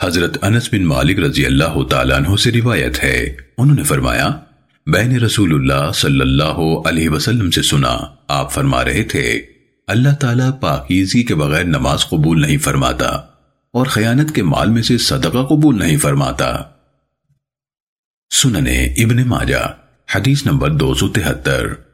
حضرت انس بن مالک رضی اللہ تعالیٰ عنہ سے روایت ہے۔ انہوں نے فرمایا میں نے رسول اللہ صلی اللہ علیہ وسلم سے سنا، آپ فرما رہے تھے، اللہ تعالیٰ پاکیزی کے بغیر نماز قبول نہیں فرماتا اور خیانت کے مال میں سے صدقہ قبول نہیں فرماتا۔ سننے ابن ماجہ، حدیث نمبر دو سو تہتر۔